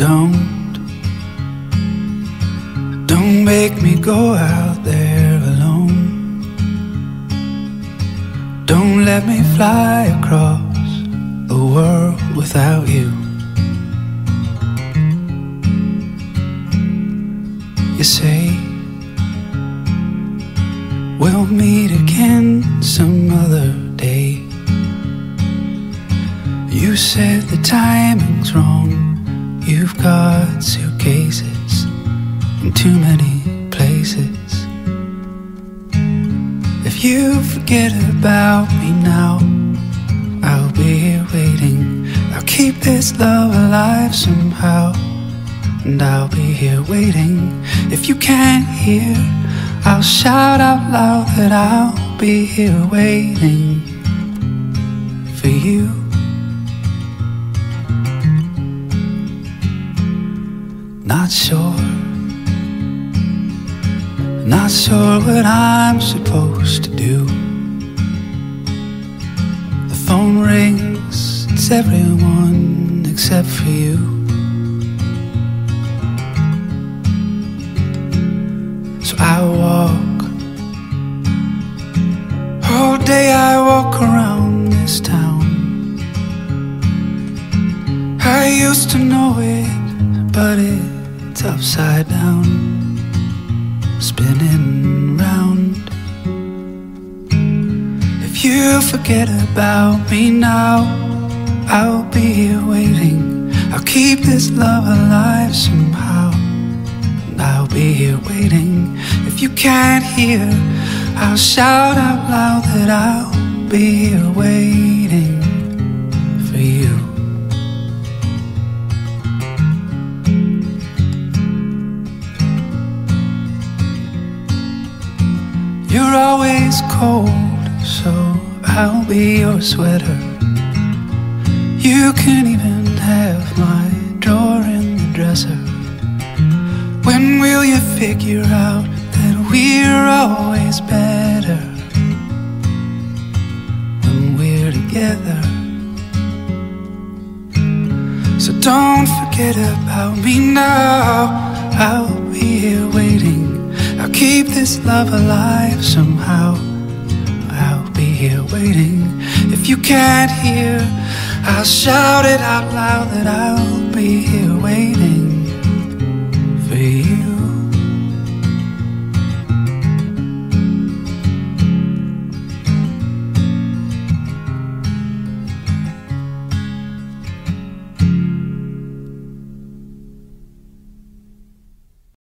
Don't, don't make me go out there alone. Don't let me fly across the world without you. You say we'll meet again some other day. You said the timing's wrong. You've got suitcases in too many places. If you forget about me now, I'll be here waiting. I'll keep this love alive somehow. And I'll be here waiting. If you can't hear, I'll shout out loud that I'll be here waiting for you. Not sure, not sure what I'm supposed to do. The phone rings, it's everyone except for you. So I walk, all day I walk around this town. I used to know it, but it's upside down, spinning round. If you forget about me now, I'll be here waiting. I'll keep this love alive somehow. And I'll be here waiting. If you can't hear, I'll shout out loud that I'll be here waiting You're always cold, so I'll be your sweater. You can even have my drawer in the dresser. When will you figure out that we're always better when we're together? So don't forget about me now. I'll be here waiting. This love alive somehow. I'll be here waiting. If you can't hear, I'll shout it out loud that I'll be here waiting.